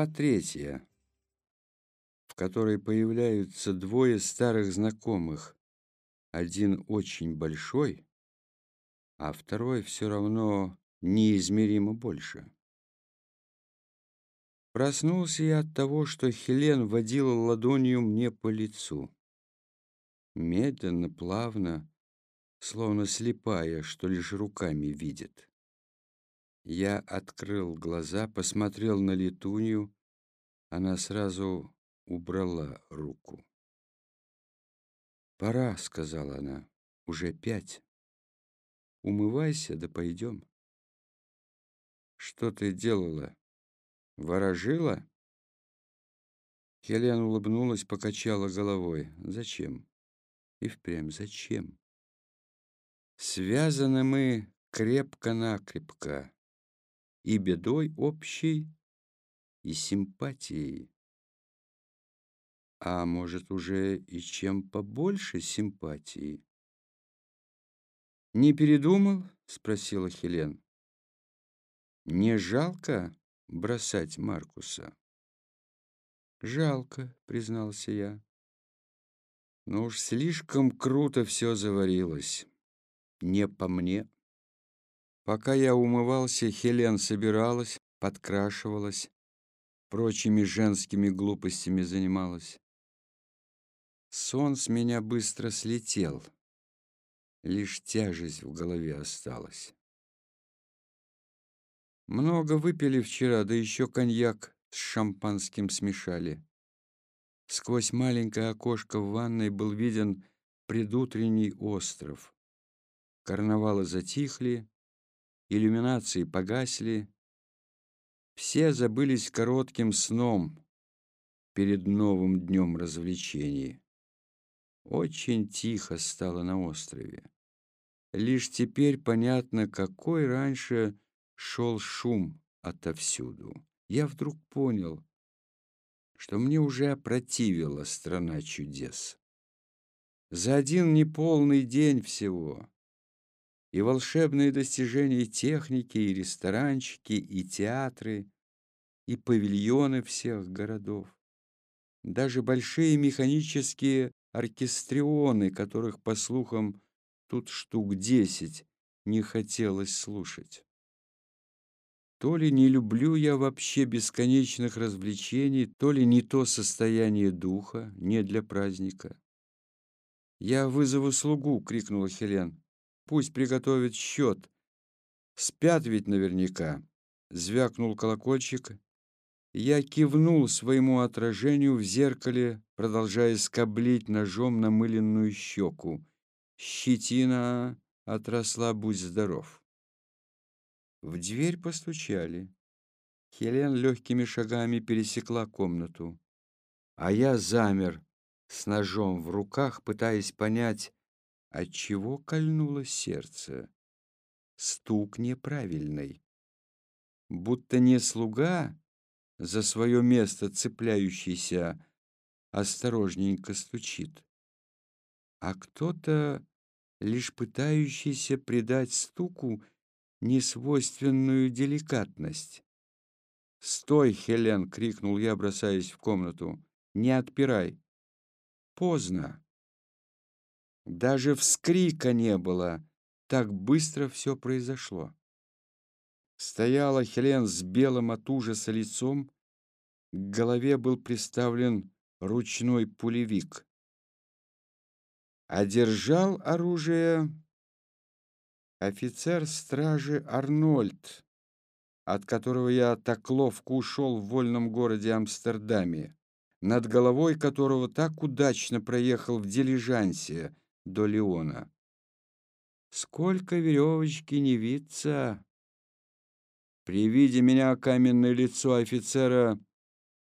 Глава третья, в которой появляются двое старых знакомых. Один очень большой, а второй все равно неизмеримо больше. Проснулся я от того, что Хелен водила ладонью мне по лицу. Медленно, плавно, словно слепая, что лишь руками видит. Я открыл глаза, посмотрел на летунью. Она сразу убрала руку. «Пора», — сказала она, — «уже пять. Умывайся, да пойдем». «Что ты делала? Ворожила?» Хелен улыбнулась, покачала головой. «Зачем?» И впрямь зачем? Связаны мы крепко-накрепко и бедой общей, и симпатией. А может, уже и чем побольше симпатии? «Не передумал?» — спросила Хелен. «Не жалко бросать Маркуса?» «Жалко», — признался я. «Но уж слишком круто все заварилось. Не по мне». Пока я умывался, Хелен собиралась, подкрашивалась, прочими женскими глупостями занималась. Сон с меня быстро слетел. Лишь тяжесть в голове осталась. Много выпили вчера, да еще коньяк с шампанским смешали. Сквозь маленькое окошко в ванной был виден предутренний остров. Карнавалы затихли, иллюминации погасли, все забылись коротким сном перед новым днем развлечений. Очень тихо стало на острове. Лишь теперь понятно, какой раньше шел шум отовсюду. Я вдруг понял, что мне уже опротивила страна чудес. За один неполный день всего и волшебные достижения техники, и ресторанчики, и театры, и павильоны всех городов. Даже большие механические оркестрионы, которых, по слухам, тут штук десять, не хотелось слушать. То ли не люблю я вообще бесконечных развлечений, то ли не то состояние духа, не для праздника. «Я вызову слугу!» — крикнула Хелен. Пусть приготовит счет. Спят ведь наверняка. Звякнул колокольчик. Я кивнул своему отражению в зеркале, продолжая скоблить ножом намыленную щеку. Щетина отросла, будь здоров. В дверь постучали. Хелен легкими шагами пересекла комнату. А я замер с ножом в руках, пытаясь понять, Отчего кольнуло сердце? Стук неправильный. Будто не слуга, за свое место цепляющийся, осторожненько стучит, а кто-то, лишь пытающийся придать стуку несвойственную деликатность. «Стой, Хелен!» — крикнул я, бросаясь в комнату. «Не отпирай!» «Поздно!» Даже вскрика не было. Так быстро все произошло. Стояла Хелен с белым от ужаса лицом. К голове был приставлен ручной пулевик. Одержал оружие офицер стражи Арнольд, от которого я так ловко ушел в вольном городе Амстердаме, над головой которого так удачно проехал в дилижансе, до Леона. Сколько веревочки не виться! При виде меня каменное лицо офицера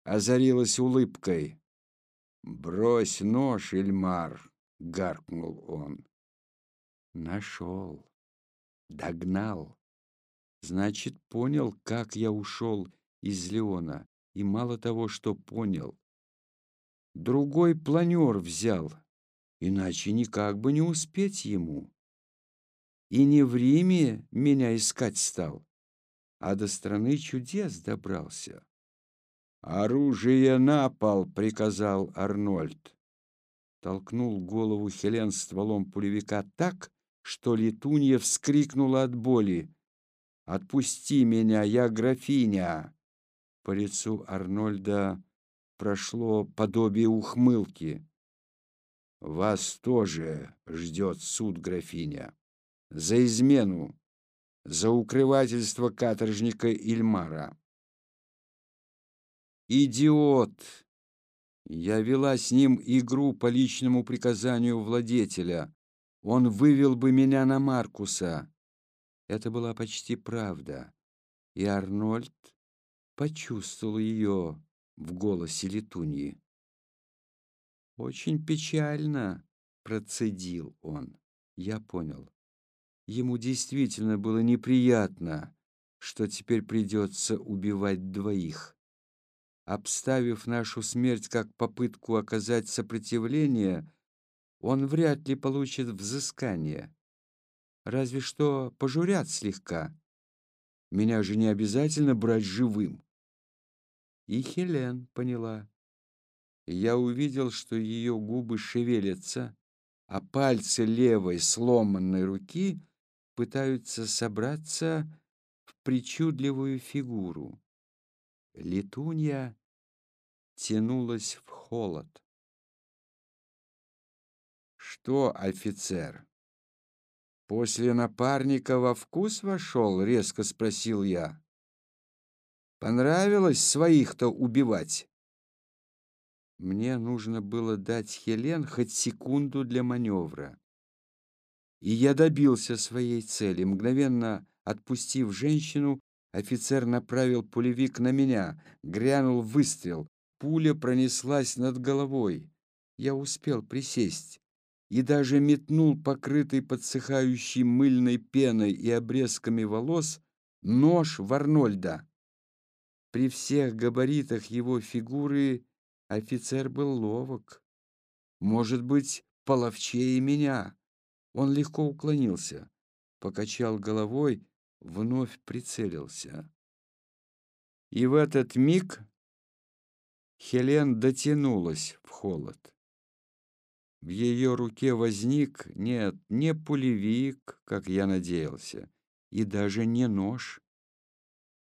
озарилось улыбкой. «Брось нож, Эльмар!» — гаркнул он. Нашел. Догнал. Значит, понял, как я ушел из Леона. И мало того, что понял. Другой планер взял, иначе никак бы не успеть ему. И не в Риме меня искать стал, а до страны чудес добрался. «Оружие на пол!» — приказал Арнольд. Толкнул голову Хелен стволом пулевика так, что Летунья вскрикнула от боли. «Отпусти меня, я графиня!» По лицу Арнольда прошло подобие ухмылки. «Вас тоже ждет суд, графиня, за измену, за укрывательство каторжника Ильмара». «Идиот!» Я вела с ним игру по личному приказанию владетеля. Он вывел бы меня на Маркуса. Это была почти правда, и Арнольд почувствовал ее в голосе Летуньи. «Очень печально», — процедил он. Я понял. Ему действительно было неприятно, что теперь придется убивать двоих. Обставив нашу смерть как попытку оказать сопротивление, он вряд ли получит взыскание. Разве что пожурят слегка. Меня же не обязательно брать живым. И Хелен поняла. Я увидел, что ее губы шевелятся, а пальцы левой сломанной руки пытаются собраться в причудливую фигуру. Летунья тянулась в холод. «Что, офицер, после напарника во вкус вошел?» — резко спросил я. «Понравилось своих-то убивать?» Мне нужно было дать Хелен хоть секунду для маневра. И я добился своей цели. Мгновенно отпустив женщину, офицер направил пулевик на меня. Грянул выстрел. Пуля пронеслась над головой. Я успел присесть и даже метнул покрытый подсыхающей мыльной пеной и обрезками волос нож в Арнольда. При всех габаритах его фигуры офицер был ловок. Может быть, половчее меня. Он легко уклонился, покачал головой, вновь прицелился. И в этот миг Хелен дотянулась в холод. В ее руке возник, нет, не пулевик, как я надеялся, и даже не нож.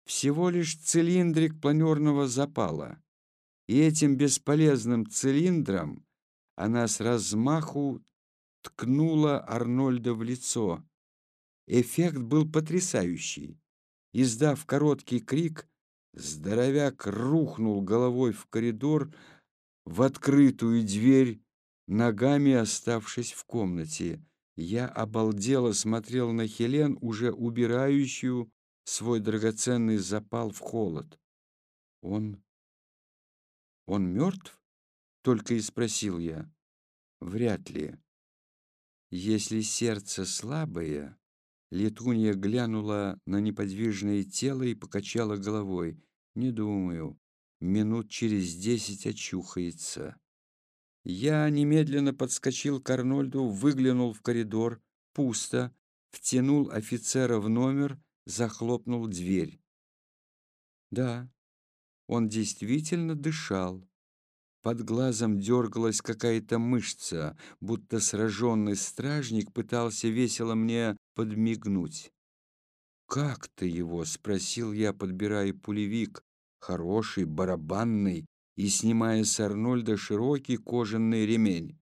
Всего лишь цилиндрик планерного запала. И этим бесполезным цилиндром она с размаху ткнула Арнольда в лицо. Эффект был потрясающий. Издав короткий крик, Здоровяк рухнул головой в коридор, в открытую дверь, ногами оставшись в комнате. Я обалдело смотрел на Хелен, уже убирающую свой драгоценный запал в холод. «Он... он мертв?» — только и спросил я. «Вряд ли. Если сердце слабое, Летунья глянула на неподвижное тело и покачала головой. «Не думаю. Минут через десять очухается». Я немедленно подскочил к Арнольду, выглянул в коридор. Пусто. Втянул офицера в номер, захлопнул дверь. Да, он действительно дышал. Под глазом дергалась какая-то мышца, будто сраженный стражник пытался весело мне подмигнуть. «Как ты его?» — спросил я, подбирая пулевик, хороший, барабанный, и снимая с Арнольда широкий кожаный ремень.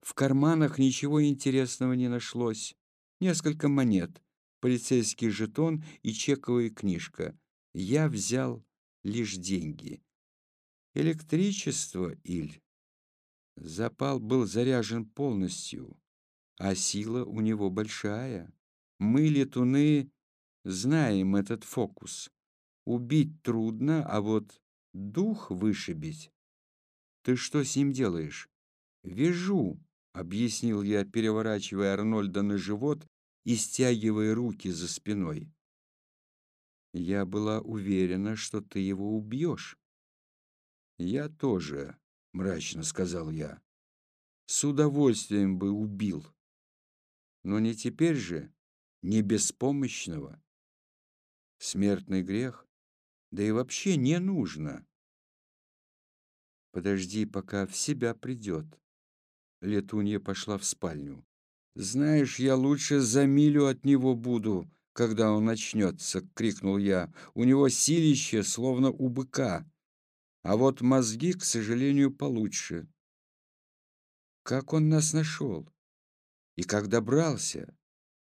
В карманах ничего интересного не нашлось. Несколько монет, полицейский жетон и чековая книжка. Я взял лишь деньги. Электричество, Иль. Запал был заряжен полностью, а сила у него большая. Мы, летуны, знаем этот фокус. Убить трудно, а вот дух вышибить. Ты что с ним делаешь? Вяжу, объяснил я, переворачивая Арнольда на живот и стягивая руки за спиной. Я была уверена, что ты его убьешь. Я тоже, мрачно сказал я. С удовольствием бы убил. Но не теперь же не беспомощного. Смертный грех, да и вообще не нужно. Подожди, пока в себя придет. Летунья пошла в спальню. «Знаешь, я лучше за милю от него буду, когда он начнется!» — крикнул я. «У него силище, словно у быка, а вот мозги, к сожалению, получше». «Как он нас нашел? И как добрался?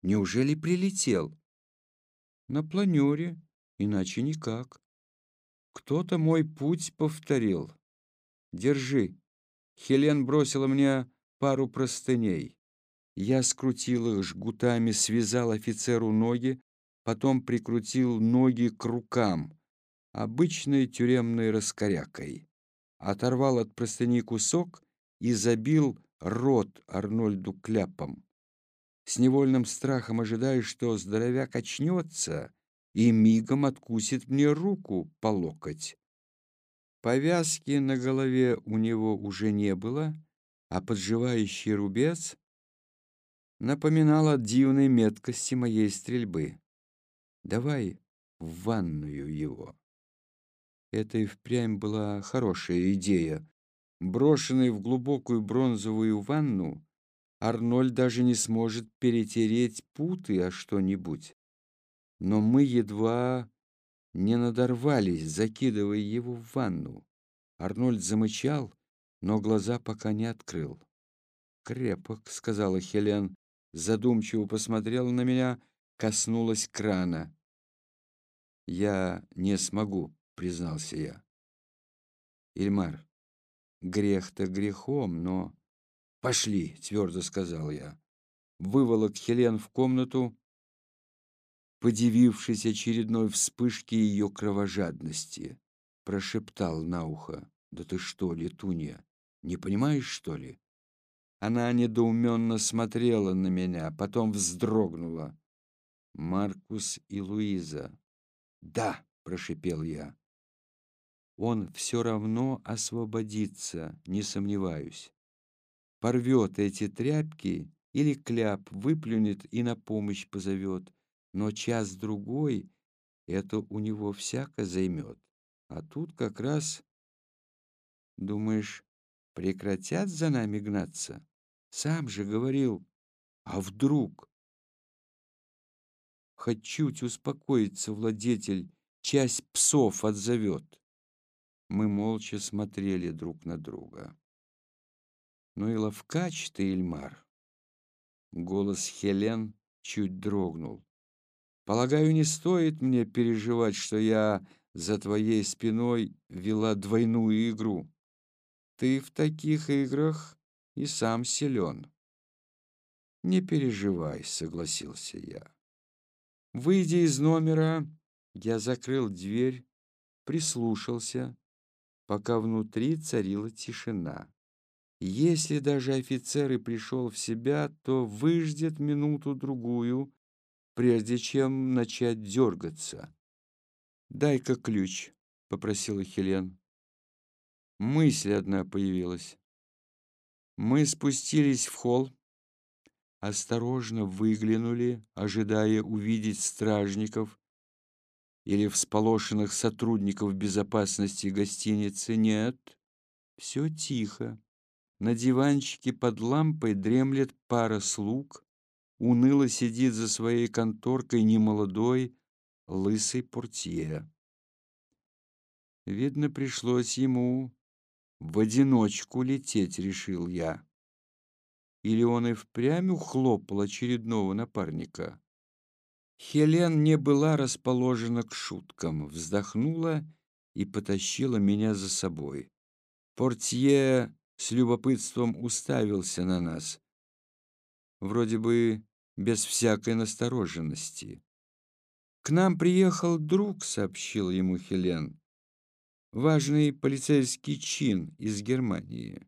Неужели прилетел?» «На планере, иначе никак. Кто-то мой путь повторил. Держи». Хелен бросила мне пару простыней. Я скрутил их жгутами, связал офицеру ноги, потом прикрутил ноги к рукам, обычной тюремной раскорякой. Оторвал от простыни кусок и забил рот Арнольду кляпом. С невольным страхом ожидая, что здоровяк очнется и мигом откусит мне руку по локоть. Повязки на голове у него уже не было, а подживающий рубец напоминал о дивной меткости моей стрельбы. «Давай в ванную его». Это и впрямь была хорошая идея. Брошенный в глубокую бронзовую ванну, Арнольд даже не сможет перетереть путы о что-нибудь. Но мы едва не надорвались, закидывая его в ванну. Арнольд замычал, но глаза пока не открыл. «Крепок», — сказала Хелен, задумчиво посмотрела на меня, коснулась крана. «Я не смогу», — признался я. «Ильмар, грех-то грехом, но...» «Пошли», — твердо сказал я. Выволок Хелен в комнату, подивившись очередной вспышке ее кровожадности, прошептал на ухо. «Да ты что, летунья, не понимаешь, что ли?» Она недоуменно смотрела на меня, потом вздрогнула. «Маркус и Луиза». «Да», — прошипел я. «Он все равно освободится, не сомневаюсь. Порвет эти тряпки или кляп, выплюнет и на помощь позовет, но час-другой это у него всяко займет. А тут как раз, думаешь, прекратят за нами гнаться? Сам же говорил, а вдруг? Хоть чуть успокоиться владетель, часть псов отзовет. Мы молча смотрели друг на друга. Ну и ловкач ты, Ильмар. Голос Хелен чуть дрогнул. Полагаю, не стоит мне переживать, что я за твоей спиной вела двойную игру. Ты в таких играх и сам силен. Не переживай, согласился я. Выйдя из номера, я закрыл дверь, прислушался, пока внутри царила тишина. Если даже офицер и пришел в себя, то выждет минуту-другую, прежде чем начать дергаться. «Дай-ка ключ», — попросила Хелен. Мысль одна появилась. Мы спустились в холл, осторожно выглянули, ожидая увидеть стражников или всполошенных сотрудников безопасности гостиницы. Нет, все тихо. На диванчике под лампой дремлет пара слуг, уныло сидит за своей конторкой немолодой, лысый портье. Видно, пришлось ему в одиночку лететь, решил я. Или он и впрямь ухлопал очередного напарника. Хелен не была расположена к шуткам, вздохнула и потащила меня за собой. Портье с любопытством уставился на нас, вроде бы без всякой настороженности. «К нам приехал друг», — сообщил ему Хелен. «Важный полицейский чин из Германии».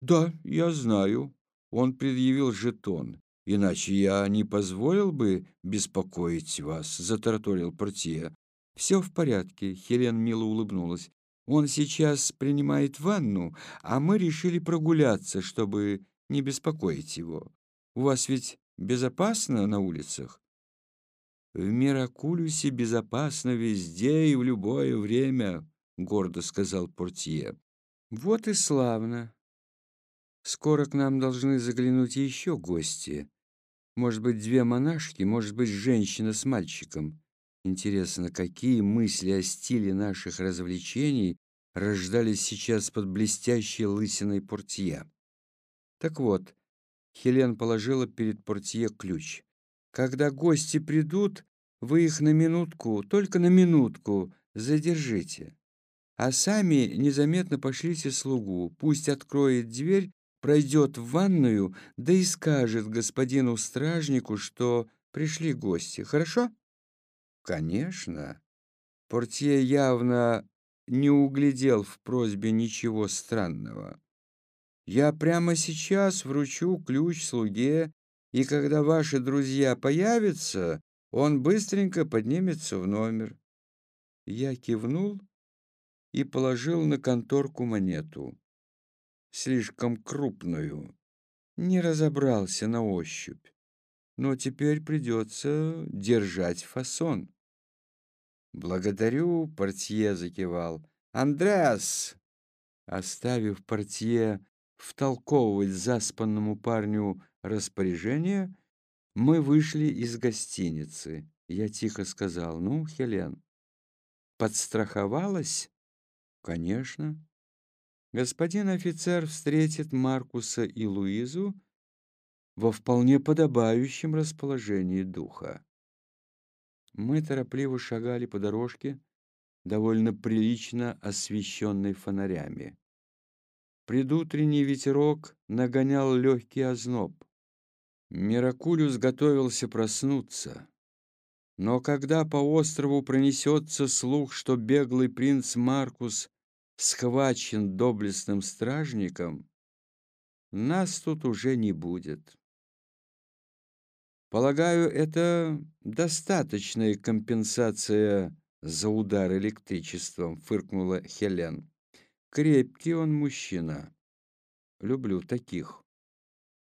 «Да, я знаю. Он предъявил жетон. Иначе я не позволил бы беспокоить вас», — затараторил портье. «Все в порядке», — Хелен мило улыбнулась. «Он сейчас принимает ванну, а мы решили прогуляться, чтобы не беспокоить его. У вас ведь безопасно на улицах?» «В Миракулюсе безопасно везде и в любое время», — гордо сказал портье. Вот и славно. Скоро к нам должны заглянуть еще гости. Может быть, две монашки, может быть, женщина с мальчиком. Интересно, какие мысли о стиле наших развлечений рождались сейчас под блестящей лысиной портье? Так вот, Хелен положила перед портье ключ. Когда гости придут, вы их на минутку, только на минутку задержите. А сами незаметно пошлите слугу, пусть откроет дверь, пройдет в ванную, да и скажет господину стражнику, что пришли гости. Хорошо? Конечно. Портье явно не углядел в просьбе ничего странного. Я прямо сейчас вручу ключ слуге, и когда ваши друзья появятся, он быстренько поднимется в номер. Я кивнул и положил на конторку монету. Слишком крупную. Не разобрался на ощупь. Но теперь придется держать фасон. «Благодарю», — портье закивал. «Андреас!» Оставив портье втолковывать заспанному парню распоряжение, мы вышли из гостиницы. Я тихо сказал, «Ну, Хелен, подстраховалась?» «Конечно». Господин офицер встретит Маркуса и Луизу во вполне подобающем расположении духа. Мы торопливо шагали по дорожке, довольно прилично освещенной фонарями. Предутренний ветерок нагонял легкий озноб. Миракулюс готовился проснуться. Но когда по острову пронесется слух, что беглый принц Маркус схвачен доблестным стражником, нас тут уже не будет. Полагаю, это достаточная компенсация за удар электричеством, фыркнула Хелен. Крепкий он мужчина. Люблю таких.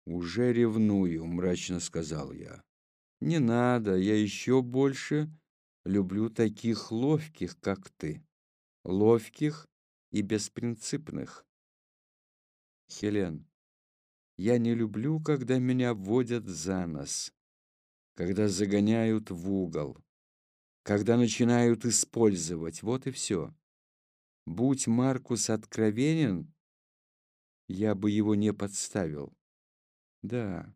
«Уже ревную», — мрачно сказал я. «Не надо, я еще больше люблю таких ловких, как ты. Ловких и беспринципных». «Хелен, я не люблю, когда меня вводят за нос, когда загоняют в угол, когда начинают использовать. Вот и все. Будь Маркус откровенен, я бы его не подставил. Да,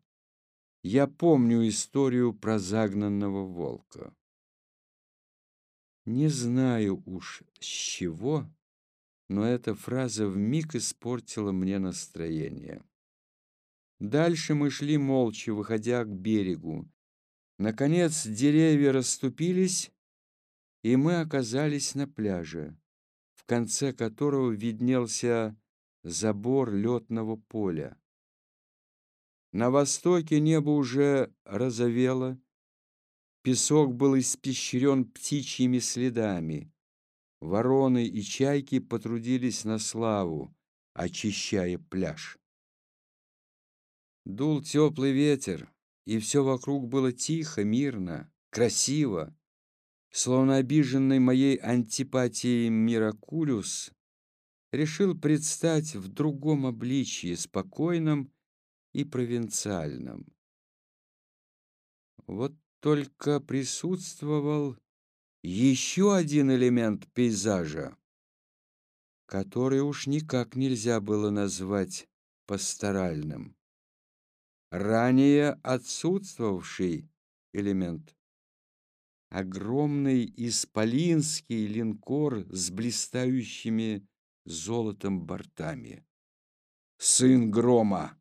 я помню историю про загнанного волка. Не знаю уж с чего, но эта фраза вмиг испортила мне настроение. Дальше мы шли молча, выходя к берегу. Наконец деревья расступились, и мы оказались на пляже, в конце которого виднелся забор летного поля. На востоке небо уже розовело, песок был испещрен птичьими следами. Вороны и чайки потрудились на славу, очищая пляж. Дул теплый ветер, и все вокруг было тихо, мирно, красиво. Словно обиженный моей антипатией Миракулюс решил предстать в другом обличье, спокойном и провинциальном. Вот только присутствовал еще один элемент пейзажа, который уж никак нельзя было назвать пасторальным. Ранее отсутствовавший элемент. Огромный исполинский линкор с блистающими золотом бортами. Сын грома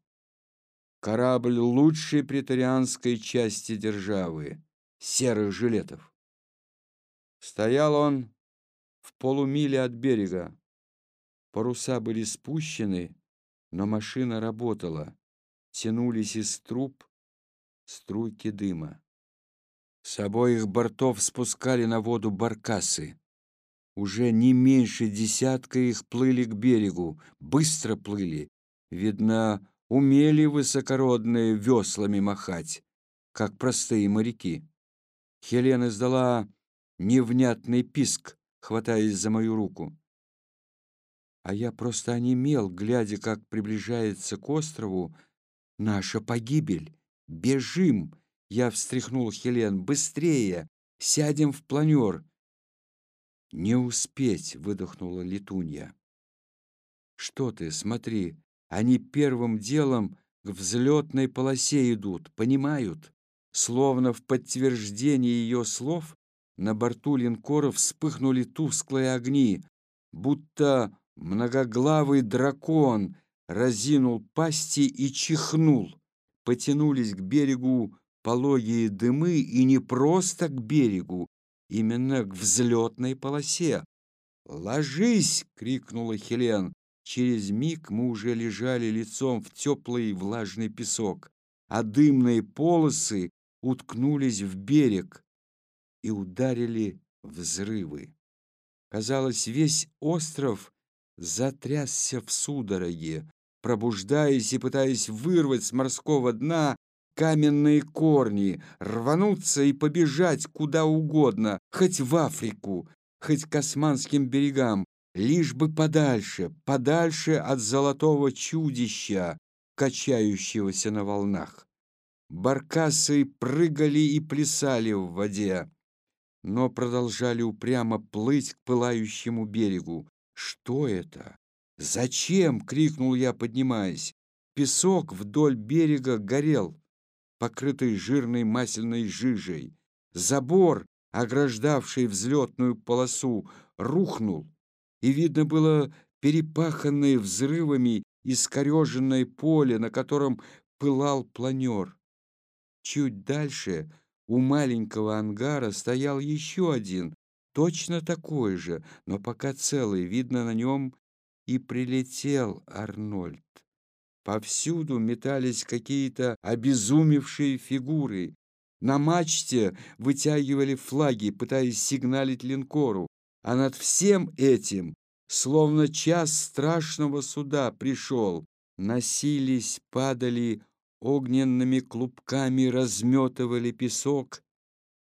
корабль лучшей претарианской части державы, серых жилетов. Стоял он в полумиле от берега. Паруса были спущены, но машина работала. Тянулись из труб струйки дыма. С обоих бортов спускали на воду баркасы. Уже не меньше десятка их плыли к берегу, быстро плыли. Видно, умели высокородные веслами махать, как простые моряки. Хелена издала невнятный писк, хватаясь за мою руку. А я просто онемел, глядя, как приближается к острову наша погибель. Бежим! Я встряхнул Хелен. Быстрее! Сядем в планер. Не успеть, выдохнула Летунья. Что ты, смотри, они первым делом к взлетной полосе идут, понимают? Словно в подтверждение ее слов на борту линкора вспыхнули тусклые огни, будто многоглавый дракон разинул пасти и чихнул. Потянулись к берегу пологие дымы, и не просто к берегу, именно к взлетной полосе. «Ложись!» — крикнула Хелен. Через миг мы уже лежали лицом в теплый влажный песок, а дымные полосы уткнулись в берег и ударили взрывы. Казалось, весь остров затрясся в судороге, пробуждаясь и пытаясь вырвать с морского дна каменные корни, рвануться и побежать куда угодно, хоть в Африку, хоть к османским берегам, лишь бы подальше, подальше от золотого чудища, качающегося на волнах. Баркасы прыгали и плясали в воде, но продолжали упрямо плыть к пылающему берегу. «Что это? Зачем?» — крикнул я, поднимаясь. Песок вдоль берега горел, покрытый жирной масляной жижей. Забор, ограждавший взлетную полосу, рухнул, и видно было перепаханное взрывами искореженное поле, на котором пылал планер. Чуть дальше у маленького ангара стоял еще один, точно такой же, но пока целый, видно на нем и прилетел Арнольд. Повсюду метались какие-то обезумевшие фигуры. На мачте вытягивали флаги, пытаясь сигналить линкору. А над всем этим, словно час страшного суда пришел, носились, падали огненными клубками, разметывали песок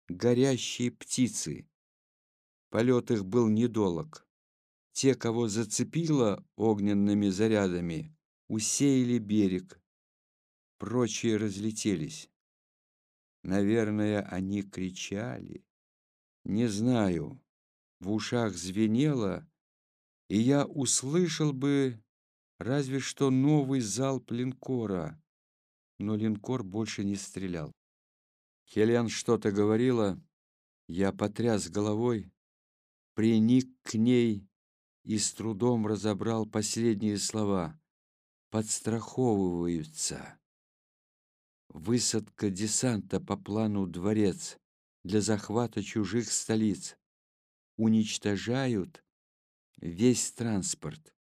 горящие птицы. Полет их был недолог. Те, кого зацепило огненными зарядами, усеяли берег. Прочие разлетелись. Наверное, они кричали. Не знаю, в ушах звенело, и я услышал бы разве что новый залп линкора, но линкор больше не стрелял. Хелен что-то говорила, я потряс головой, приник к ней и с трудом разобрал последние слова. Подстраховываются. Высадка десанта по плану дворец для захвата чужих столиц. Уничтожают весь транспорт.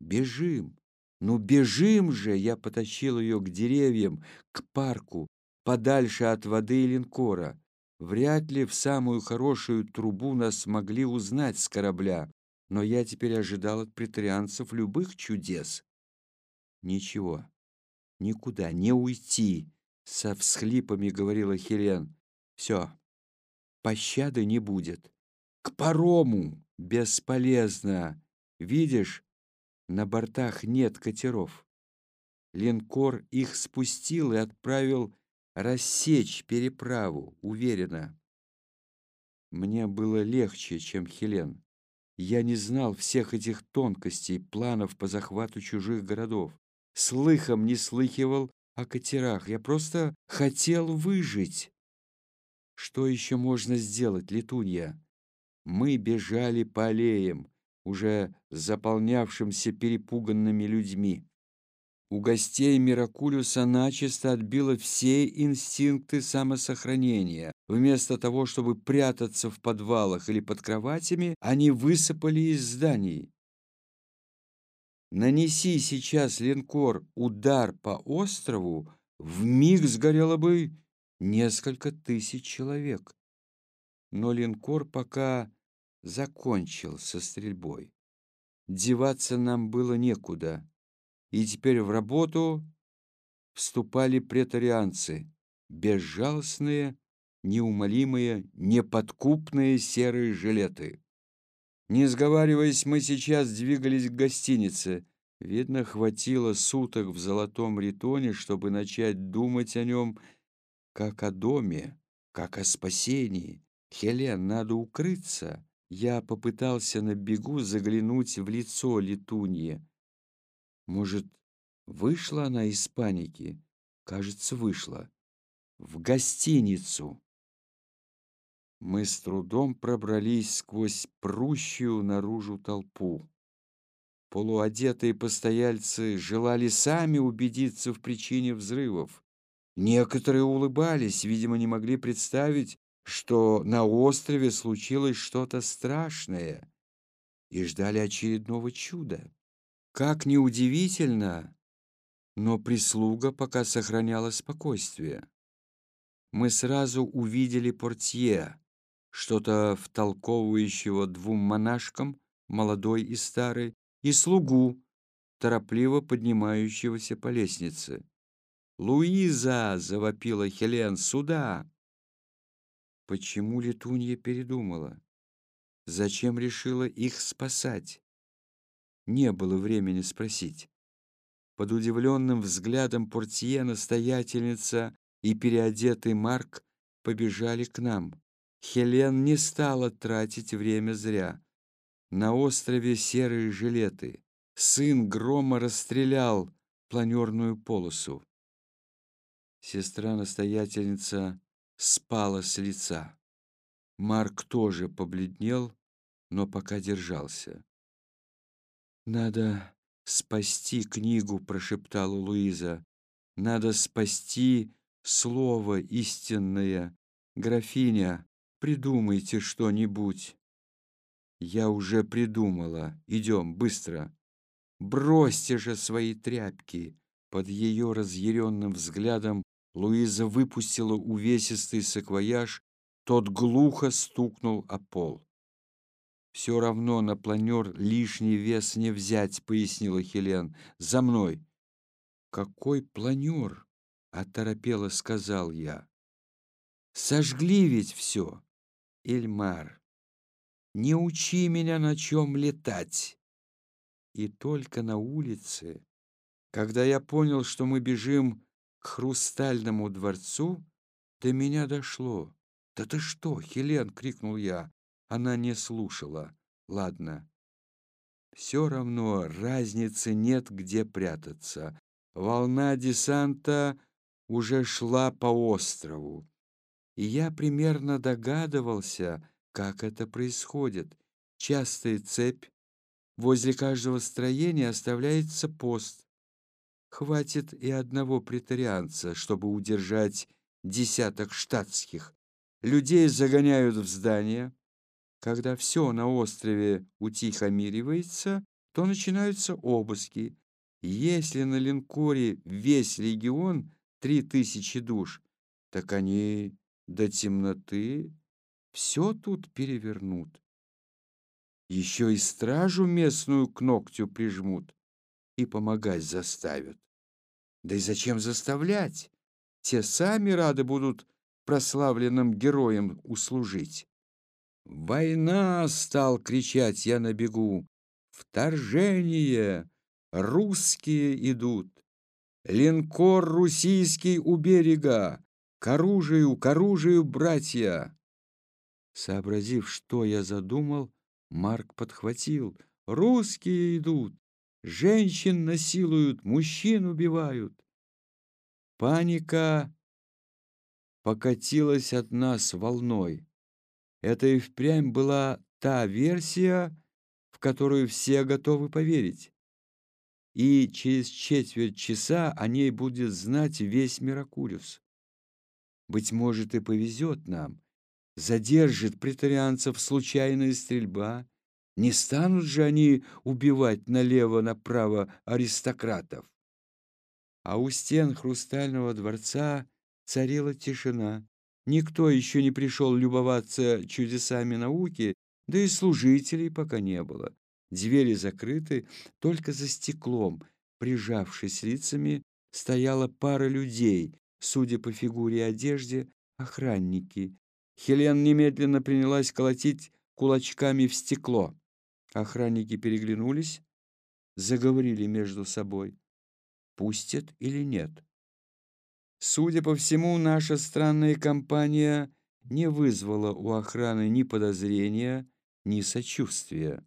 Бежим! Ну бежим же! Я потащил ее к деревьям, к парку, подальше от воды и линкора. Вряд ли в самую хорошую трубу нас могли узнать с корабля, но я теперь ожидал от претарианцев любых чудес. Ничего, никуда не уйти, со всхлипами говорила Хелен. Все, пощады не будет. К парому бесполезно. Видишь, на бортах нет катеров. Линкор их спустил и отправил рассечь переправу, уверенно. Мне было легче, чем Хелен. Я не знал всех этих тонкостей, планов по захвату чужих городов. Слыхом не слыхивал о катерах. Я просто хотел выжить. Что еще можно сделать, летунья? Мы бежали по аллеям, уже заполнявшимся перепуганными людьми. У гостей Миракулюса начисто отбило все инстинкты самосохранения. Вместо того, чтобы прятаться в подвалах или под кроватями, они высыпали из зданий. Нанеси сейчас линкор удар по острову, в миг сгорело бы несколько тысяч человек. Но линкор пока закончил со стрельбой. Деваться нам было некуда и теперь в работу вступали претарианцы, безжалостные, неумолимые, неподкупные серые жилеты. Не сговариваясь, мы сейчас двигались к гостинице. Видно, хватило суток в золотом ритоне, чтобы начать думать о нем, как о доме, как о спасении. Хелен, надо укрыться. Я попытался на бегу заглянуть в лицо летунье. Может, вышла она из паники? Кажется, вышла. В гостиницу. Мы с трудом пробрались сквозь прущую наружу толпу. Полуодетые постояльцы желали сами убедиться в причине взрывов. Некоторые улыбались, видимо, не могли представить, что на острове случилось что-то страшное, и ждали очередного чуда. Как неудивительно, но прислуга пока сохраняла спокойствие. Мы сразу увидели портье, что-то втолковывающего двум монашкам, молодой и старой, и слугу, торопливо поднимающегося по лестнице. «Луиза!» — завопила Хелен. «Сюда!» Почему Летунья передумала? Зачем решила их спасать? Не было времени спросить. Под удивленным взглядом портье настоятельница и переодетый Марк побежали к нам. Хелен не стала тратить время зря. На острове серые жилеты. Сын грома расстрелял планерную полосу. Сестра-настоятельница спала с лица. Марк тоже побледнел, но пока держался. «Надо спасти книгу», — прошептала Луиза. «Надо спасти слово истинное. Графиня, Придумайте что-нибудь. Я уже придумала. Идем, быстро. Бросьте же свои тряпки. Под ее разъяренным взглядом Луиза выпустила увесистый саквояж, тот глухо стукнул о пол. «Все равно на планер лишний вес не взять», — пояснила Хелен. «За мной». «Какой планер?» — оторопело сказал я. «Сожгли ведь все. Эльмар, не учи меня на чем летать. И только на улице, когда я понял, что мы бежим к хрустальному дворцу, до меня дошло. «Да ты что, Хелен!» — крикнул я. Она не слушала. «Ладно». Все равно разницы нет, где прятаться. Волна десанта уже шла по острову и я примерно догадывался, как это происходит. Частая цепь, возле каждого строения оставляется пост. Хватит и одного претарианца, чтобы удержать десяток штатских. Людей загоняют в здание. Когда все на острове утихомиривается, то начинаются обыски. Если на линкоре весь регион три тысячи душ, так они до темноты все тут перевернут. Еще и стражу местную к ногтю прижмут и помогать заставят. Да и зачем заставлять? Те сами рады будут прославленным героям услужить. «Война!» — стал кричать я на бегу. «Вторжение! Русские идут! Линкор русийский у берега! К оружию, к оружию, братья!» Сообразив, что я задумал, Марк подхватил. «Русские идут! Женщин насилуют, мужчин убивают!» Паника покатилась от нас волной. Это и впрямь была та версия, в которую все готовы поверить. И через четверть часа о ней будет знать весь Миракулюс. Быть может, и повезет нам. Задержит претарианцев случайная стрельба. Не станут же они убивать налево-направо аристократов. А у стен хрустального дворца царила тишина. Никто еще не пришел любоваться чудесами науки, да и служителей пока не было. Двери закрыты, только за стеклом, прижавшись лицами, стояла пара людей, судя по фигуре и одежде, охранники. Хелен немедленно принялась колотить кулачками в стекло. Охранники переглянулись, заговорили между собой. Пустят или нет? Судя по всему, наша странная компания не вызвала у охраны ни подозрения, ни сочувствия.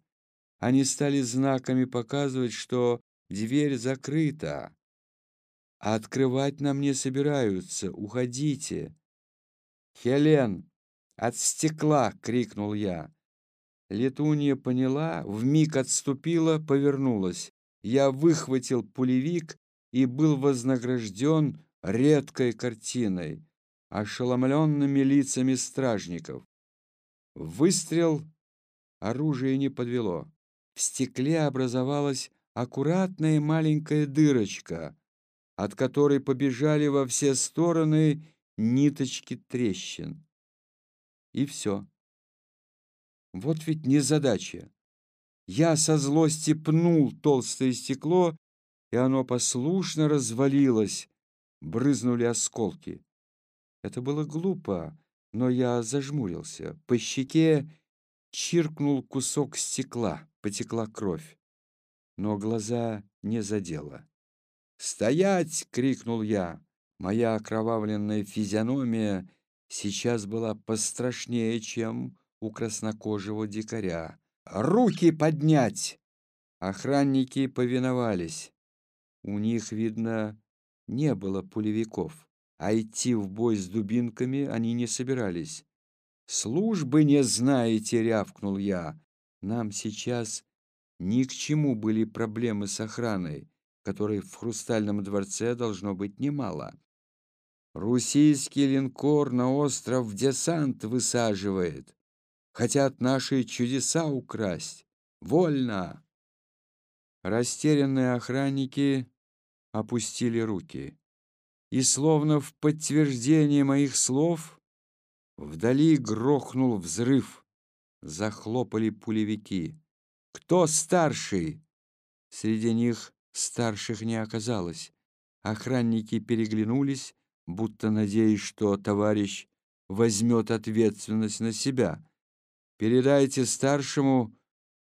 Они стали знаками показывать, что дверь закрыта, а открывать нам не собираются. Уходите. «Хелен, от стекла!» — крикнул я. Летунья поняла, вмиг отступила, повернулась. Я выхватил пулевик и был вознагражден редкой картиной, ошеломленными лицами стражников. Выстрел оружие не подвело. В стекле образовалась аккуратная маленькая дырочка, от которой побежали во все стороны ниточки трещин. И все. Вот ведь незадача. Я со злости пнул толстое стекло, и оно послушно развалилось, брызнули осколки. Это было глупо, но я зажмурился. По щеке чиркнул кусок стекла, потекла кровь, но глаза не задело. «Стоять!» — крикнул я. Моя окровавленная физиономия сейчас была пострашнее, чем у краснокожего дикаря. «Руки поднять!» Охранники повиновались. У них, видно, не было пулевиков, а идти в бой с дубинками они не собирались. «Службы не знаете!» — рявкнул я. «Нам сейчас ни к чему были проблемы с охраной, которой в Хрустальном дворце должно быть немало. Русийский линкор на остров десант высаживает. Хотят наши чудеса украсть. Вольно!» Растерянные охранники опустили руки. И словно в подтверждение моих слов вдали грохнул взрыв. Захлопали пулевики. «Кто старший?» Среди них старших не оказалось. Охранники переглянулись, будто надеясь, что товарищ возьмет ответственность на себя. «Передайте старшему,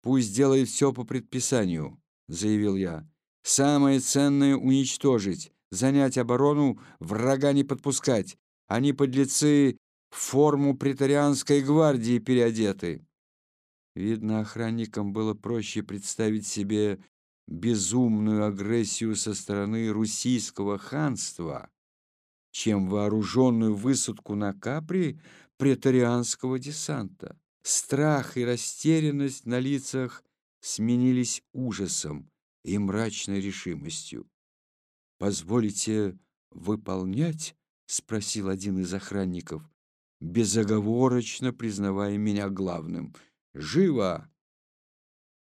пусть делает все по предписанию», — заявил я. «Самое ценное — уничтожить, занять оборону, врага не подпускать. Они, подлецы, в форму претарианской гвардии переодеты». Видно, охранникам было проще представить себе безумную агрессию со стороны русийского ханства, чем вооруженную высадку на Капри претарианского десанта. Страх и растерянность на лицах сменились ужасом и мрачной решимостью. «Позволите выполнять?» — спросил один из охранников, безоговорочно признавая меня главным. «Живо!»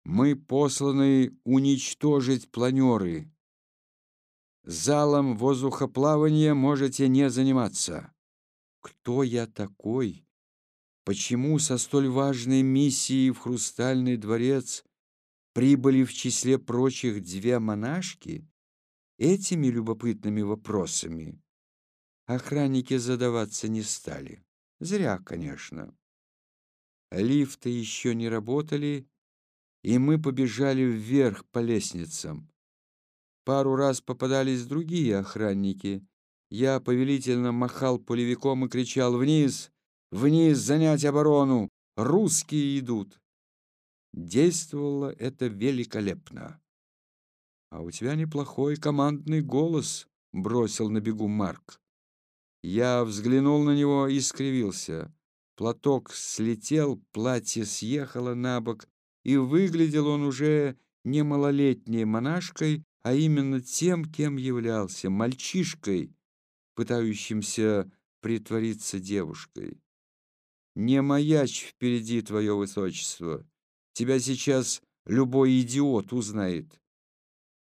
«Мы посланы уничтожить планеры. Залом воздухоплавания можете не заниматься». «Кто я такой?» Почему со столь важной миссией в Хрустальный дворец прибыли в числе прочих две монашки? Этими любопытными вопросами охранники задаваться не стали. Зря, конечно. Лифты еще не работали, и мы побежали вверх по лестницам. Пару раз попадались другие охранники. Я повелительно махал пулевиком и кричал «Вниз! Вниз занять оборону! Русские идут!» Действовало это великолепно. «А у тебя неплохой командный голос», — бросил на бегу Марк. Я взглянул на него и скривился. Платок слетел, платье съехало на бок, и выглядел он уже не малолетней монашкой, а именно тем, кем являлся, мальчишкой, пытающимся притвориться девушкой. Не маячь впереди, твое высочество. Тебя сейчас любой идиот узнает.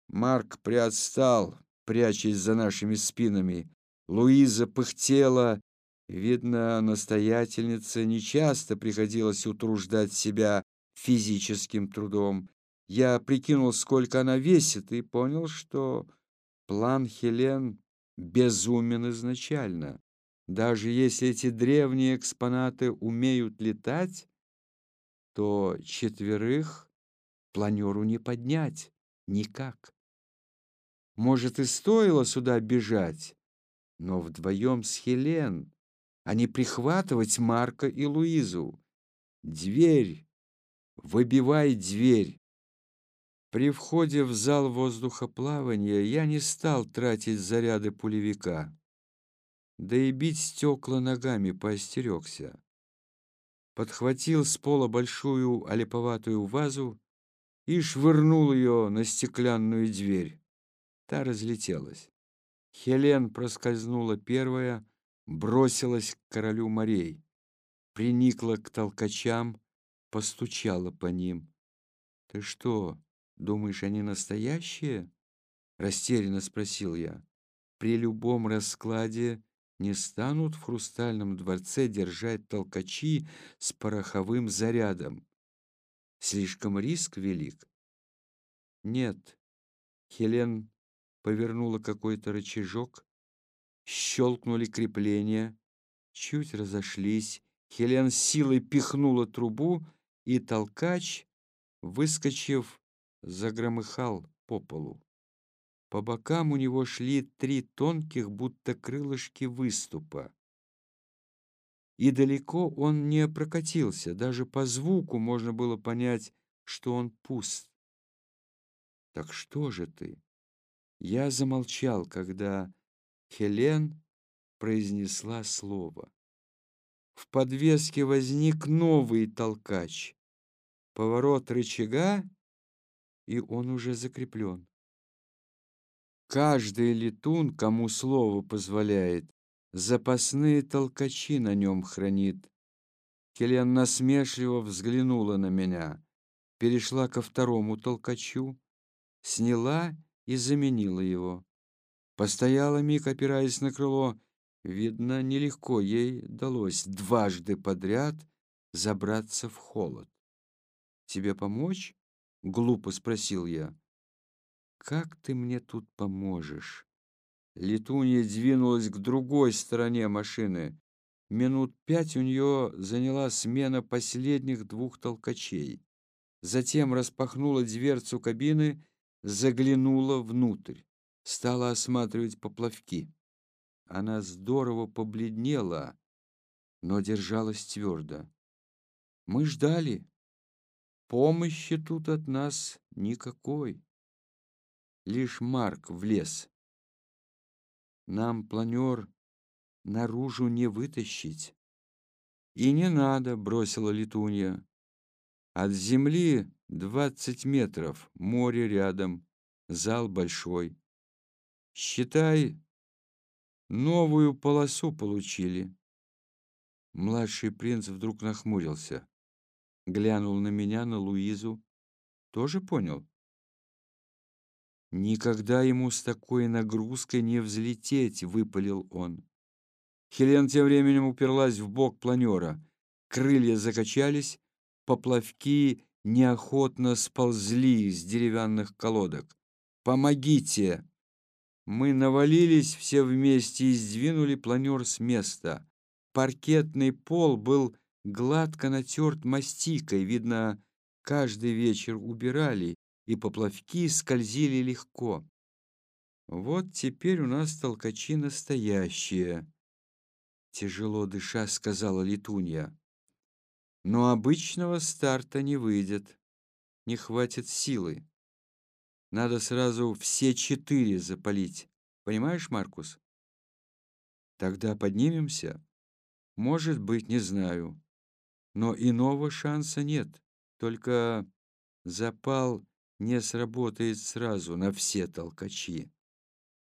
Марк приотстал, прячась за нашими спинами. Луиза пыхтела. Видно, настоятельнице нечасто приходилось утруждать себя физическим трудом. Я прикинул, сколько она весит, и понял, что план Хелен безумен изначально. Даже если эти древние экспонаты умеют летать, то четверых планеру не поднять. Никак. Может, и стоило сюда бежать, но вдвоем с Хелен, а не прихватывать Марка и Луизу. Дверь! Выбивай дверь! При входе в зал воздухоплавания я не стал тратить заряды пулевика. Да и бить стекла ногами поостерегся. Подхватил с пола большую олиповатую вазу и швырнул ее на стеклянную дверь. Та разлетелась. Хелен проскользнула первая, бросилась к королю морей, приникла к толкачам, постучала по ним. «Ты что, думаешь, они настоящие?» — растерянно спросил я. «При любом раскладе не станут в хрустальном дворце держать толкачи с пороховым зарядом. Слишком риск велик». «Нет». Хелен повернула какой-то рычажок, щелкнули крепления, чуть разошлись. Хелен силой пихнула трубу, и толкач, выскочив, загромыхал по полу. По бокам у него шли три тонких, будто крылышки выступа. И далеко он не прокатился, даже по звуку можно было понять, что он пуст. «Так что же ты?» Я замолчал, когда Хелен произнесла слово. В подвеске возник новый толкач. Поворот рычага, и он уже закреплен. Каждый летун, кому слово позволяет, запасные толкачи на нем хранит. Келен насмешливо взглянула на меня, перешла ко второму толкачу, сняла и заменила его. Постояла миг, опираясь на крыло. Видно, нелегко ей далось дважды подряд забраться в холод. «Тебе помочь?» — глупо спросил я. «Как ты мне тут поможешь?» Летунья двинулась к другой стороне машины. Минут пять у нее заняла смена последних двух толкачей. Затем распахнула дверцу кабины заглянула внутрь, стала осматривать поплавки. Она здорово побледнела, но держалась твердо. Мы ждали. Помощи тут от нас никакой. Лишь Марк влез. Нам планер наружу не вытащить. И не надо, бросила летунья. От земли двадцать метров, море рядом, зал большой. Считай, новую полосу получили. Младший принц вдруг нахмурился, глянул на меня, на Луизу. Тоже понял? Никогда ему с такой нагрузкой не взлететь, выпалил он. Хелен тем временем уперлась в бок планера. Крылья закачались, поплавки неохотно сползли с деревянных колодок. «Помогите!» Мы навалились все вместе и сдвинули планер с места. Паркетный пол был гладко натерт мастикой, видно, каждый вечер убирали, и поплавки скользили легко. Вот теперь у нас толкачи настоящие. Тяжело дыша, сказала Летунья. Но обычного старта не выйдет. Не хватит силы. Надо сразу все четыре запалить. Понимаешь, Маркус? Тогда поднимемся? Может быть, не знаю. Но иного шанса нет. Только запал не сработает сразу на все толкачи.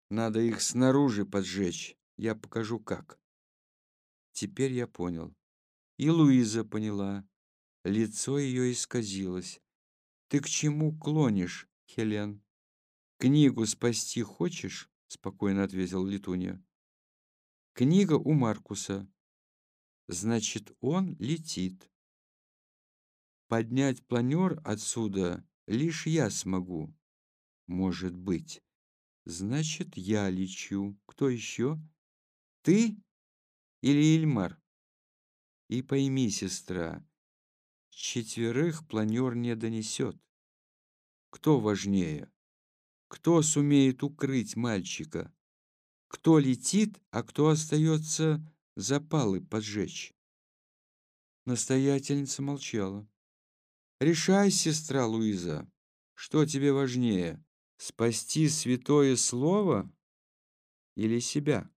Надо их снаружи поджечь. Я покажу как. Теперь я понял. И Луиза поняла. Лицо ее исказилось. «Ты к чему клонишь, Хелен? Книгу спасти хочешь?» — спокойно ответил Летунья. «Книга у Маркуса. Значит, он летит. Поднять планер отсюда лишь я смогу. Может быть. Значит, я лечу. Кто еще? Ты или Ильмар?» И пойми, сестра, четверых планер не донесет. Кто важнее? Кто сумеет укрыть мальчика? Кто летит, а кто остается запалы поджечь? Настоятельница молчала. «Решай, сестра Луиза, что тебе важнее, спасти святое слово или себя?»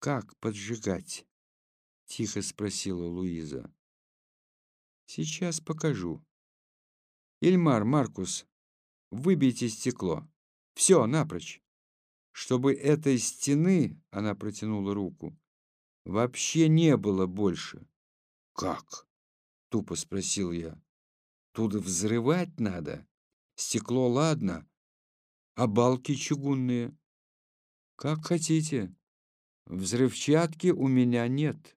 «Как поджигать?» — тихо спросила Луиза. «Сейчас покажу. Ильмар, Маркус, выбейте стекло. Все, напрочь. Чтобы этой стены, — она протянула руку, — вообще не было больше». «Как?» — тупо спросил я. «Туда взрывать надо? Стекло, ладно, а балки чугунные?» «Как хотите». Взрывчатки у меня нет.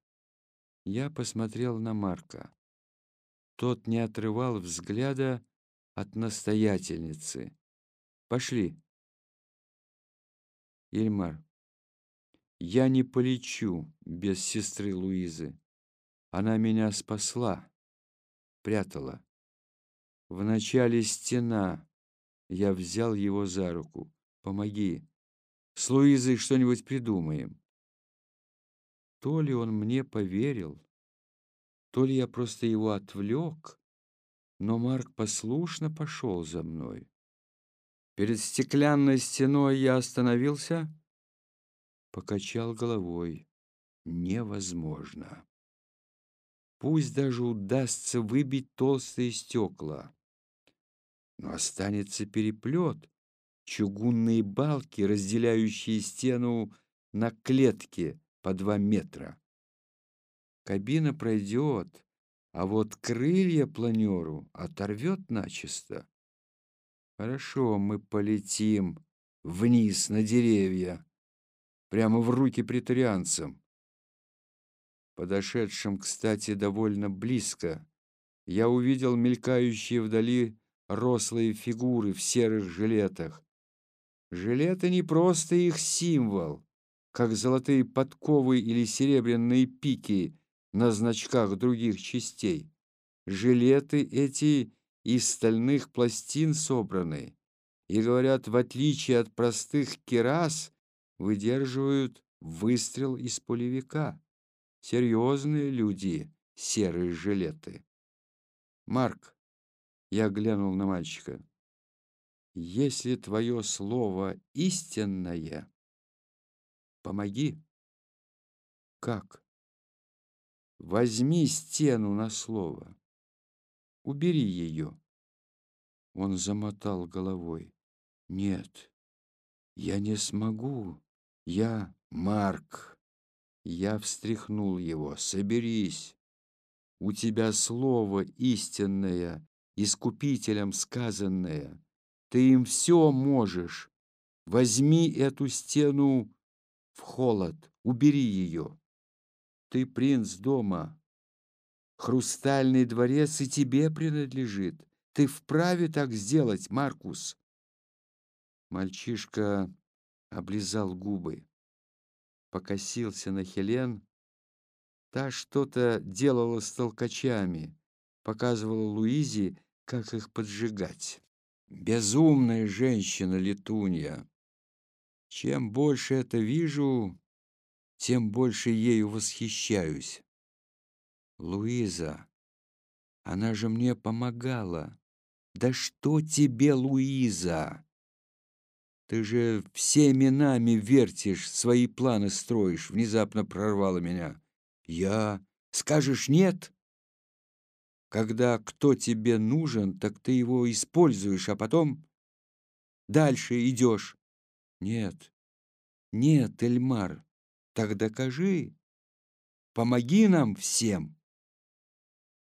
Я посмотрел на Марка. Тот не отрывал взгляда от настоятельницы. Пошли. Ильмар, я не полечу без сестры Луизы. Она меня спасла, прятала. В начале стена я взял его за руку. Помоги. С Луизой что-нибудь придумаем. То ли он мне поверил, то ли я просто его отвлек, но Марк послушно пошел за мной. Перед стеклянной стеной я остановился, покачал головой. Невозможно. Пусть даже удастся выбить толстые стекла, но останется переплет, чугунные балки, разделяющие стену на клетке, по два метра. Кабина пройдет, а вот крылья планеру оторвет начисто. Хорошо, мы полетим вниз на деревья, прямо в руки претарианцам. Подошедшим, кстати, довольно близко, я увидел мелькающие вдали рослые фигуры в серых жилетах. Жилеты не просто их символ как золотые подковы или серебряные пики на значках других частей. Жилеты эти из стальных пластин собраны и, говорят, в отличие от простых керас, выдерживают выстрел из полевика. Серьезные люди, серые жилеты. Марк, я глянул на мальчика, если твое слово истинное, Помоги. Как? Возьми стену на слово. Убери ее. Он замотал головой. Нет, я не смогу. Я Марк. Я встряхнул его. Соберись. У тебя слово истинное, искупителем сказанное. Ты им все можешь. Возьми эту стену в холод, убери ее. Ты принц дома. Хрустальный дворец и тебе принадлежит. Ты вправе так сделать, Маркус. Мальчишка облизал губы, покосился на Хелен. Та что-то делала с толкачами, показывала Луизе, как их поджигать. Безумная женщина-летунья. Чем больше это вижу, тем больше ею восхищаюсь. Луиза, она же мне помогала. Да что тебе, Луиза? Ты же всеми нами вертишь, свои планы строишь, внезапно прорвала меня. Я? Скажешь нет? Когда кто тебе нужен, так ты его используешь, а потом дальше идешь. Нет, нет, Эльмар, так докажи. Помоги нам всем.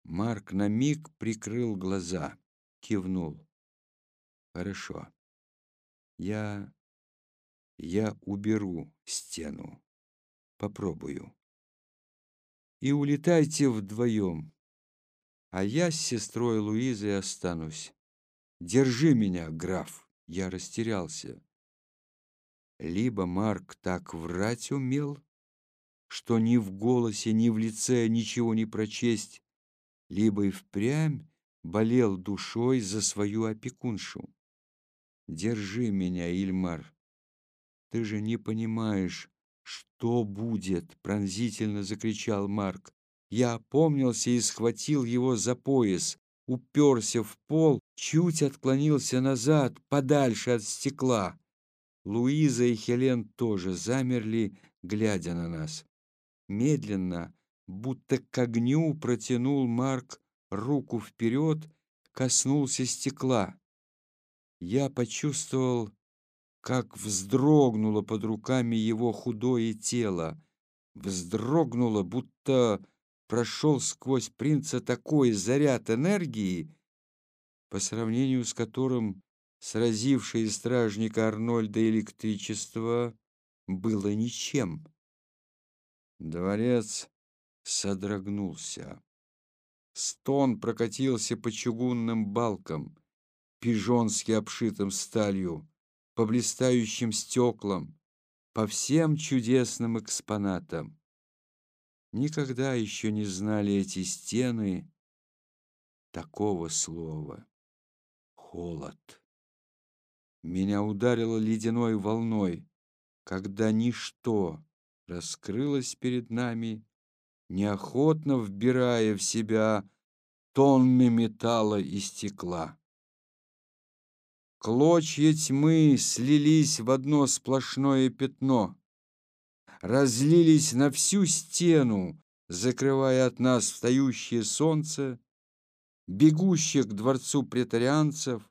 Марк на миг прикрыл глаза, кивнул. Хорошо. Я... я уберу стену. Попробую. И улетайте вдвоем. А я с сестрой Луизой останусь. Держи меня, граф. Я растерялся. Либо Марк так врать умел, что ни в голосе, ни в лице ничего не прочесть, либо и впрямь болел душой за свою опекуншу. «Держи меня, Ильмар. Ты же не понимаешь, что будет!» — пронзительно закричал Марк. Я опомнился и схватил его за пояс, уперся в пол, чуть отклонился назад, подальше от стекла. Луиза и Хелен тоже замерли, глядя на нас. Медленно, будто к огню, протянул Марк руку вперед, коснулся стекла. Я почувствовал, как вздрогнуло под руками его худое тело. Вздрогнуло, будто прошел сквозь принца такой заряд энергии, по сравнению с которым сразившее стражника Арнольда электричество было ничем. Дворец содрогнулся. Стон прокатился по чугунным балкам, пижонски обшитым сталью, по блистающим стеклам, по всем чудесным экспонатам. Никогда еще не знали эти стены такого слова. Холод. Меня ударило ледяной волной, когда ничто раскрылось перед нами, неохотно вбирая в себя тонны металла и стекла. Клочья тьмы слились в одно сплошное пятно разлились на всю стену, закрывая от нас встающее солнце, бегущих к дворцу претарианцев,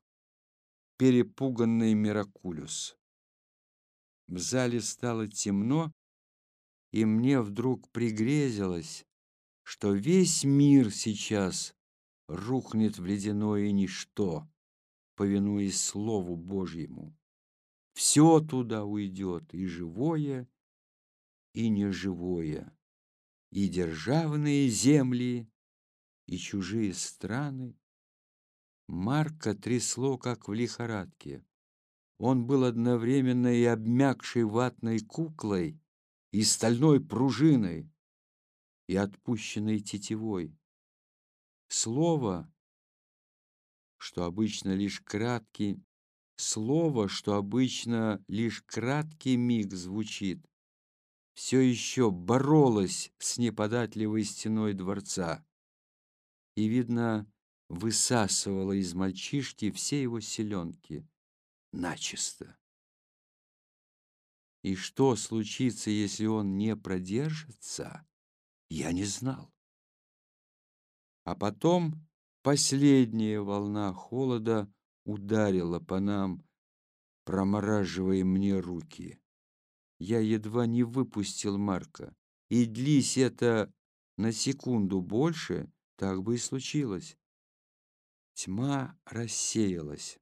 перепуганный Миракулюс. В зале стало темно, и мне вдруг пригрезилось, что весь мир сейчас рухнет в ледяное ничто, повинуясь Слову Божьему. Все туда уйдет, и живое, и неживое, и державные земли, и чужие страны. Марка трясло, как в лихорадке. Он был одновременно и обмякшей ватной куклой, и стальной пружиной, и отпущенной тетивой. Слово, что обычно лишь краткий, слово, что обычно лишь краткий миг звучит, все еще боролась с неподатливой стеной дворца и, видно, высасывала из мальчишки все его селенки начисто. И что случится, если он не продержится, я не знал. А потом последняя волна холода ударила по нам, промораживая мне руки. Я едва не выпустил Марка. И длись это на секунду больше, так бы и случилось. Тьма рассеялась.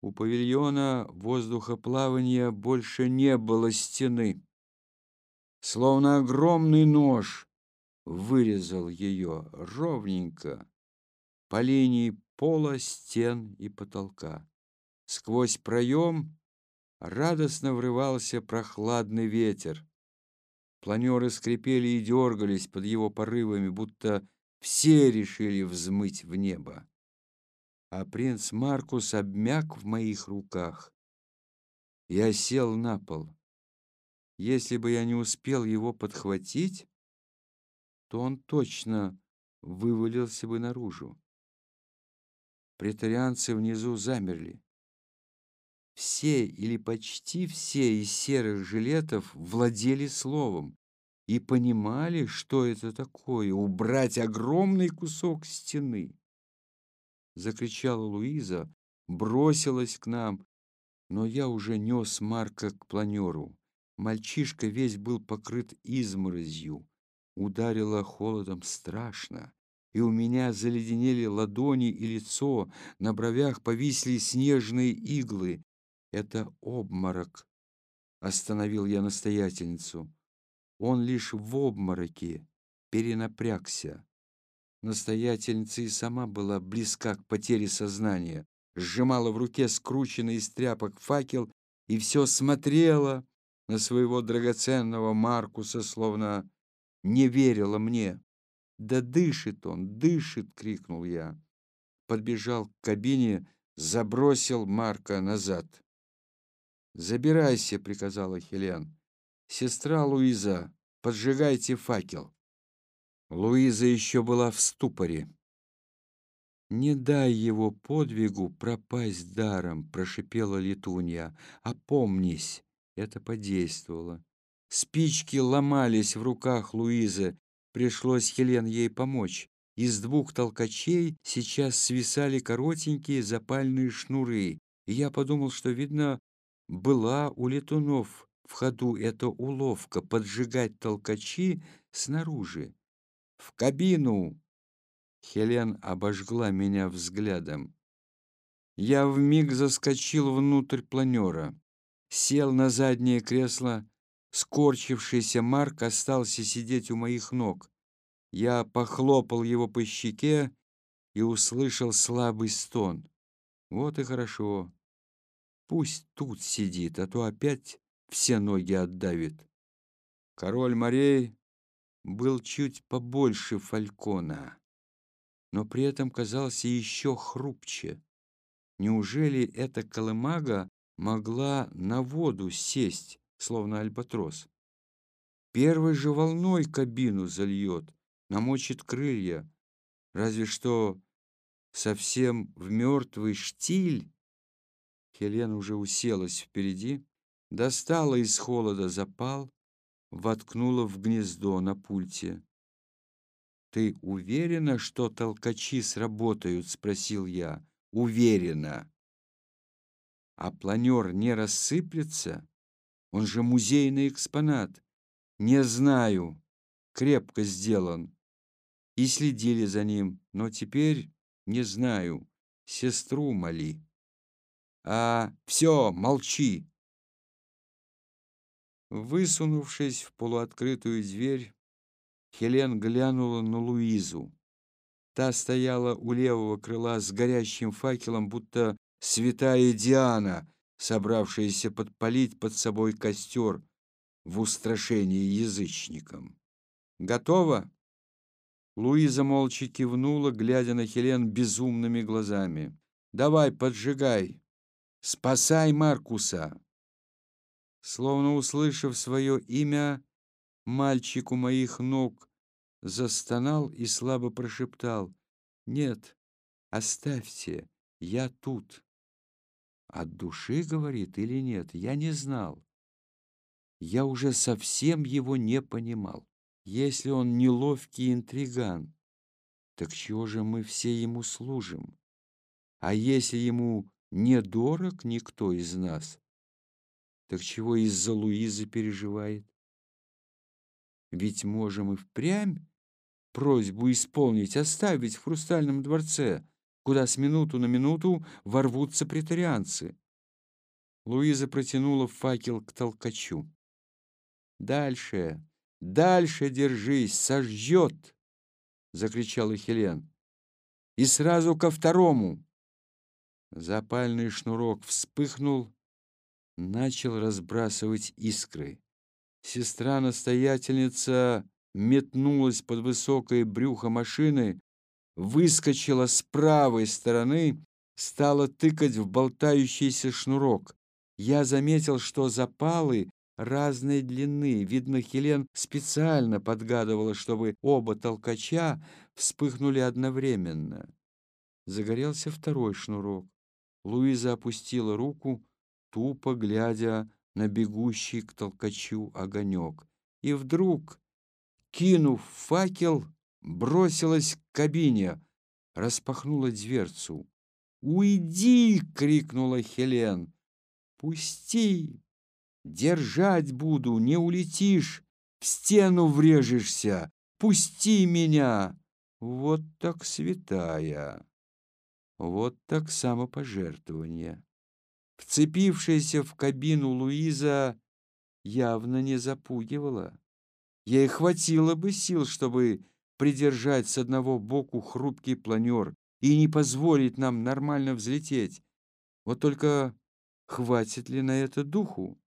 У павильона воздухоплавания больше не было стены. Словно огромный нож вырезал ее ровненько по линии пола, стен и потолка. Сквозь проем радостно врывался прохладный ветер. Планеры скрипели и дергались под его порывами, будто все решили взмыть в небо. А принц Маркус обмяк в моих руках. Я сел на пол. Если бы я не успел его подхватить, то он точно вывалился бы наружу. Претарианцы внизу замерли. Все или почти все из серых жилетов владели словом и понимали, что это такое — убрать огромный кусок стены. Закричала Луиза, бросилась к нам, но я уже нес Марка к планеру. Мальчишка весь был покрыт изморозью. Ударило холодом страшно, и у меня заледенели ладони и лицо, на бровях повисли снежные иглы. Это обморок, остановил я настоятельницу. Он лишь в обмороке перенапрягся. Настоятельница и сама была близка к потере сознания, сжимала в руке скрученный из тряпок факел и все смотрела на своего драгоценного Маркуса, словно не верила мне. Да дышит он, дышит!» — крикнул я. Подбежал к кабине, забросил Марка назад. «Забирайся», — приказала Хелен. «Сестра Луиза, поджигайте факел». Луиза еще была в ступоре. «Не дай его подвигу пропасть даром», — прошипела Летунья. «Опомнись!» Это подействовало. Спички ломались в руках Луизы. Пришлось Хелен ей помочь. Из двух толкачей сейчас свисали коротенькие запальные шнуры. И я подумал, что, видно, была у летунов в ходу эта уловка поджигать толкачи снаружи. «В кабину!» Хелен обожгла меня взглядом. Я вмиг заскочил внутрь планера, сел на заднее кресло. Скорчившийся Марк остался сидеть у моих ног. Я похлопал его по щеке и услышал слабый стон. Вот и хорошо. Пусть тут сидит, а то опять все ноги отдавит. Король морей был чуть побольше фалькона но при этом казался еще хрупче. Неужели эта колымага могла на воду сесть, словно альбатрос? Первой же волной кабину зальет, намочит крылья, разве что совсем в мертвый штиль. Хелена уже уселась впереди, достала из холода запал, воткнула в гнездо на пульте. «Ты уверена, что толкачи сработают?» — спросил я. «Уверена». «А планер не рассыплется? Он же музейный экспонат». «Не знаю. Крепко сделан. И следили за ним, но теперь не знаю. Сестру моли». «А, все, молчи!» Высунувшись в полуоткрытую дверь, Хелен глянула на Луизу. Та стояла у левого крыла с горящим факелом, будто святая Диана, собравшаяся подпалить под собой костер в устрашении язычникам. «Готово?» Луиза молча кивнула, глядя на Хелен безумными глазами. «Давай, поджигай! Спасай Маркуса!» Словно услышав свое имя, Мальчик у моих ног застонал и слабо прошептал. «Нет, оставьте, я тут». От души, говорит, или нет, я не знал. Я уже совсем его не понимал. Если он неловкий интриган, так чего же мы все ему служим? А если ему не дорог никто из нас, так чего из-за Луизы переживает? Ведь можем и впрямь просьбу исполнить, оставить в хрустальном дворце, куда с минуту на минуту ворвутся претарианцы. Луиза протянула факел к толкачу. «Дальше, дальше держись, сожжет!» — закричала Хелен. «И сразу ко второму!» Запальный шнурок вспыхнул, начал разбрасывать искры. Сестра-настоятельница метнулась под высокое брюхо машины, выскочила с правой стороны, стала тыкать в болтающийся шнурок. Я заметил, что запалы разной длины. Видно, Хелен специально подгадывала, чтобы оба толкача вспыхнули одновременно. Загорелся второй шнурок. Луиза опустила руку, тупо глядя на бегущий к толкачу огонек. И вдруг, кинув факел, бросилась к кабине, распахнула дверцу. «Уйди!» — крикнула Хелен. «Пусти! Держать буду, не улетишь, в стену врежешься! Пусти меня!» Вот так святая, вот так самопожертвование. Вцепившаяся в кабину Луиза явно не запугивала. Ей хватило бы сил, чтобы придержать с одного боку хрупкий планер и не позволить нам нормально взлететь. Вот только хватит ли на это духу?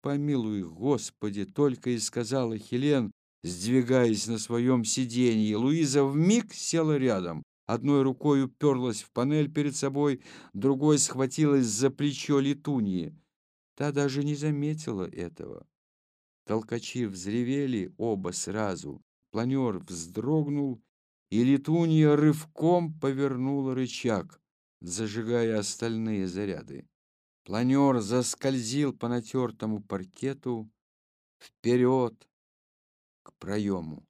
«Помилуй, Господи!» — только и сказала Хелен, сдвигаясь на своем сиденье. Луиза вмиг села рядом. Одной рукой уперлась в панель перед собой, другой схватилась за плечо летуньи. Та даже не заметила этого. Толкачи взревели оба сразу. Планер вздрогнул, и летунья рывком повернула рычаг, зажигая остальные заряды. Планер заскользил по натертому паркету вперед к проему.